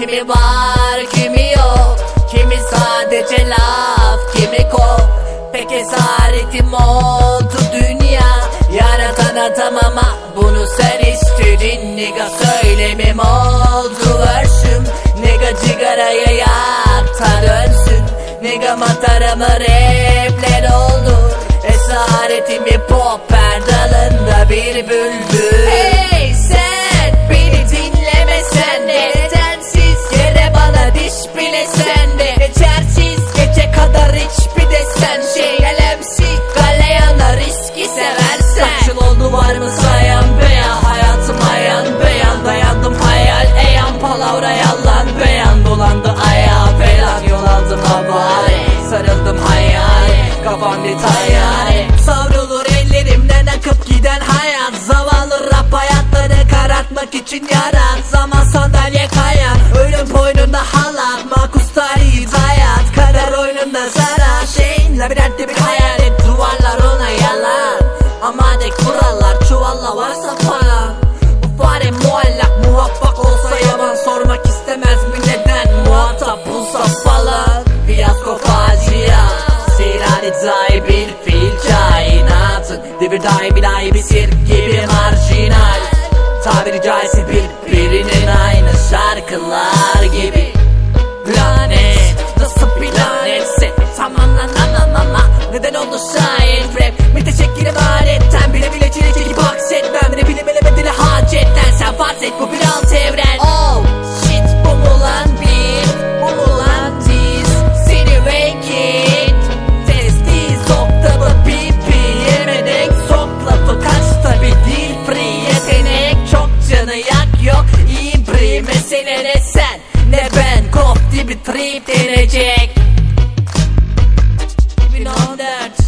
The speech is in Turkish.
Kimi var kimi yok. Kimi sadece laf kimi kol Pek esaretim oldu dünya. Yaratan adam ama bunu sen istedin. Nigga söylemem oldu verşim. Nigga cigaraya yak ta dönsün. Nigga mataramı repler oldu. Esaretimi pop perdalında bir bülbül yıl oldu var mı sayan beyan Hayatım ayan beyan Dayandım hayal. Eyan Palavra yalan beyan Dolandı ayağa falan Yol aldım havale Sarıldım hayal. Kafam tayyare Savrulur ellerimden akıp giden hayat. Zavallı rap hayatları karartmak için yarat. Zaman sandalye kayar yalan Ama de kurallar çuvalla varsa falan Bu fare muallak muvaffak olsa yaman Sormak istemez mi? Neden? Muhatap bulsa falan Fiyasko facia. Sirani dahi bir fil kainatın Devir dahi bir dahi bir sirk yok İbri mesele ne sen ne ben. Kop dibi trip denecek. 2014